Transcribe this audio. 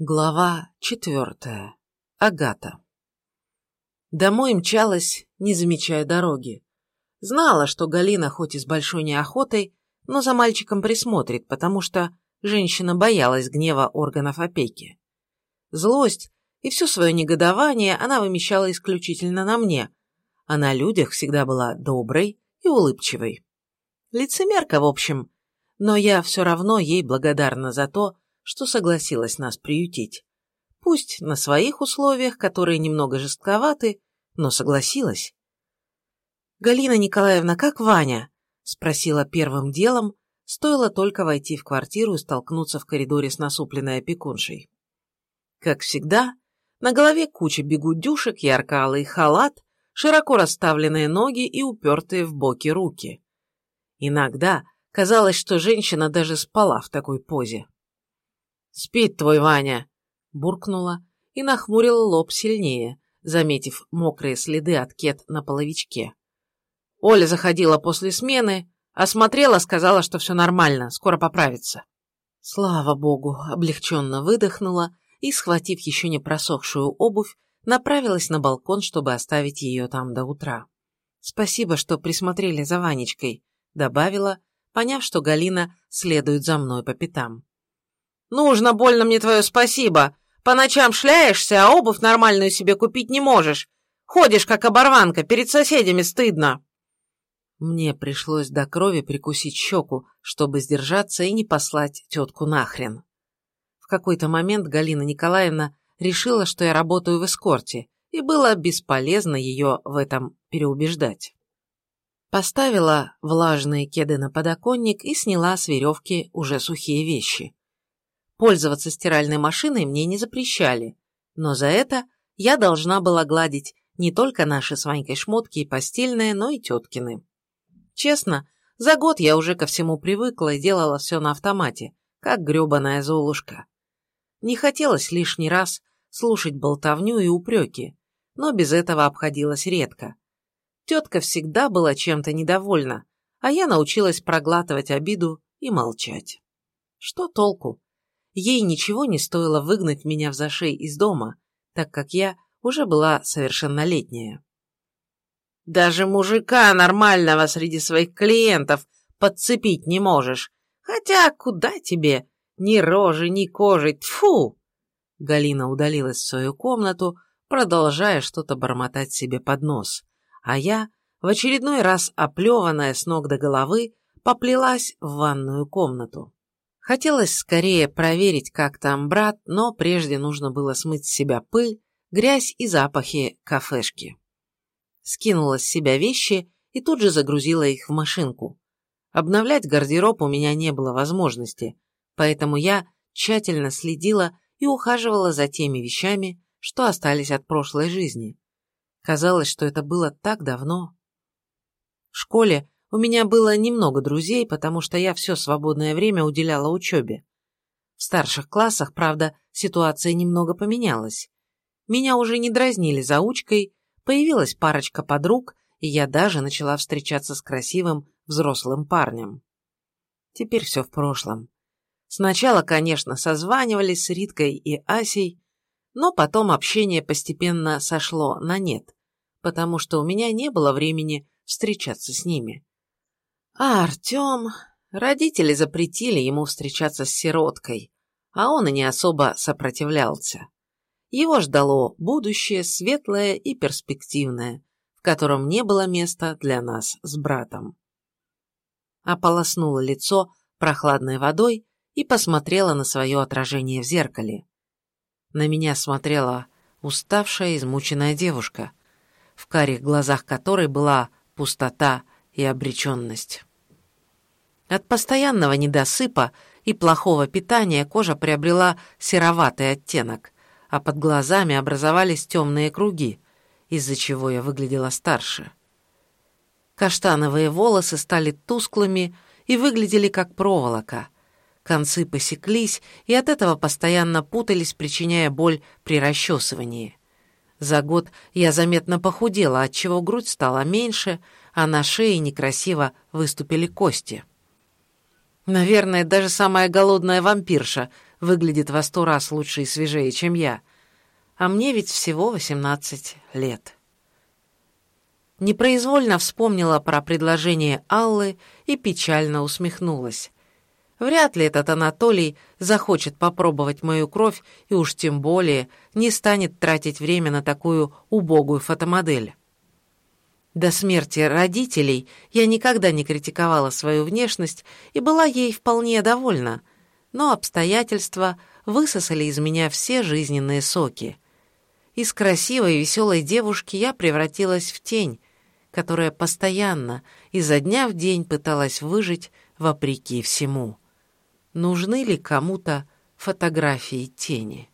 Глава четвертая. Агата. Домой мчалась, не замечая дороги. Знала, что Галина хоть и с большой неохотой, но за мальчиком присмотрит, потому что женщина боялась гнева органов опеки. Злость и все свое негодование она вымещала исключительно на мне, а на людях всегда была доброй и улыбчивой. Лицемерка, в общем, но я все равно ей благодарна за то, что согласилась нас приютить. Пусть на своих условиях, которые немного жестковаты, но согласилась. «Галина Николаевна, как Ваня?» – спросила первым делом, стоило только войти в квартиру и столкнуться в коридоре с насупленной опекуншей. Как всегда, на голове куча бегудюшек, ярко-алый халат, широко расставленные ноги и упертые в боки руки. Иногда казалось, что женщина даже спала в такой позе. «Спит твой Ваня!» – буркнула и нахмурила лоб сильнее, заметив мокрые следы от кет на половичке. Оля заходила после смены, осмотрела, сказала, что все нормально, скоро поправится. Слава богу, облегченно выдохнула и, схватив еще не просохшую обувь, направилась на балкон, чтобы оставить ее там до утра. «Спасибо, что присмотрели за Ванечкой», — добавила, поняв, что Галина следует за мной по пятам. Нужно больно мне твое спасибо. По ночам шляешься, а обувь нормальную себе купить не можешь. Ходишь, как оборванка, перед соседями стыдно. Мне пришлось до крови прикусить щеку, чтобы сдержаться и не послать тетку нахрен. В какой-то момент Галина Николаевна решила, что я работаю в эскорте, и было бесполезно ее в этом переубеждать. Поставила влажные кеды на подоконник и сняла с веревки уже сухие вещи. Пользоваться стиральной машиной мне не запрещали, но за это я должна была гладить не только наши с Ванькой шмотки и постельные, но и теткины. Честно, за год я уже ко всему привыкла и делала все на автомате, как гребаная золушка. Не хотелось лишний раз слушать болтовню и упреки, но без этого обходилось редко. Тетка всегда была чем-то недовольна, а я научилась проглатывать обиду и молчать. Что толку? Ей ничего не стоило выгнать меня в зашей из дома, так как я уже была совершеннолетняя. Даже мужика нормального среди своих клиентов подцепить не можешь. Хотя куда тебе? Ни рожи, ни кожи. Тьфу! Галина удалилась в свою комнату, продолжая что-то бормотать себе под нос. А я, в очередной раз оплеванная с ног до головы, поплелась в ванную комнату. Хотелось скорее проверить, как там брат, но прежде нужно было смыть с себя пыль, грязь и запахи кафешки. Скинула с себя вещи и тут же загрузила их в машинку. Обновлять гардероб у меня не было возможности, поэтому я тщательно следила и ухаживала за теми вещами, что остались от прошлой жизни. Казалось, что это было так давно. В школе у меня было немного друзей, потому что я все свободное время уделяла учебе. В старших классах, правда, ситуация немного поменялась. Меня уже не дразнили заучкой, появилась парочка подруг, и я даже начала встречаться с красивым взрослым парнем. Теперь все в прошлом. Сначала, конечно, созванивались с Риткой и Асей, но потом общение постепенно сошло на нет, потому что у меня не было времени встречаться с ними. А Артем... Родители запретили ему встречаться с сироткой, а он и не особо сопротивлялся. Его ждало будущее светлое и перспективное, в котором не было места для нас с братом. Ополоснула лицо прохладной водой и посмотрела на свое отражение в зеркале. На меня смотрела уставшая, измученная девушка, в карих глазах которой была пустота и обреченность. От постоянного недосыпа и плохого питания кожа приобрела сероватый оттенок, а под глазами образовались темные круги, из-за чего я выглядела старше. Каштановые волосы стали тусклыми и выглядели как проволока. Концы посеклись и от этого постоянно путались, причиняя боль при расчесывании. За год я заметно похудела, отчего грудь стала меньше, а на шее некрасиво выступили кости. Наверное, даже самая голодная вампирша выглядит во сто раз лучше и свежее, чем я. А мне ведь всего восемнадцать лет. Непроизвольно вспомнила про предложение Аллы и печально усмехнулась. Вряд ли этот Анатолий захочет попробовать мою кровь и уж тем более не станет тратить время на такую убогую фотомодель. До смерти родителей я никогда не критиковала свою внешность и была ей вполне довольна, но обстоятельства высосали из меня все жизненные соки. Из красивой и веселой девушки я превратилась в тень, которая постоянно изо дня в день пыталась выжить вопреки всему. Нужны ли кому-то фотографии тени?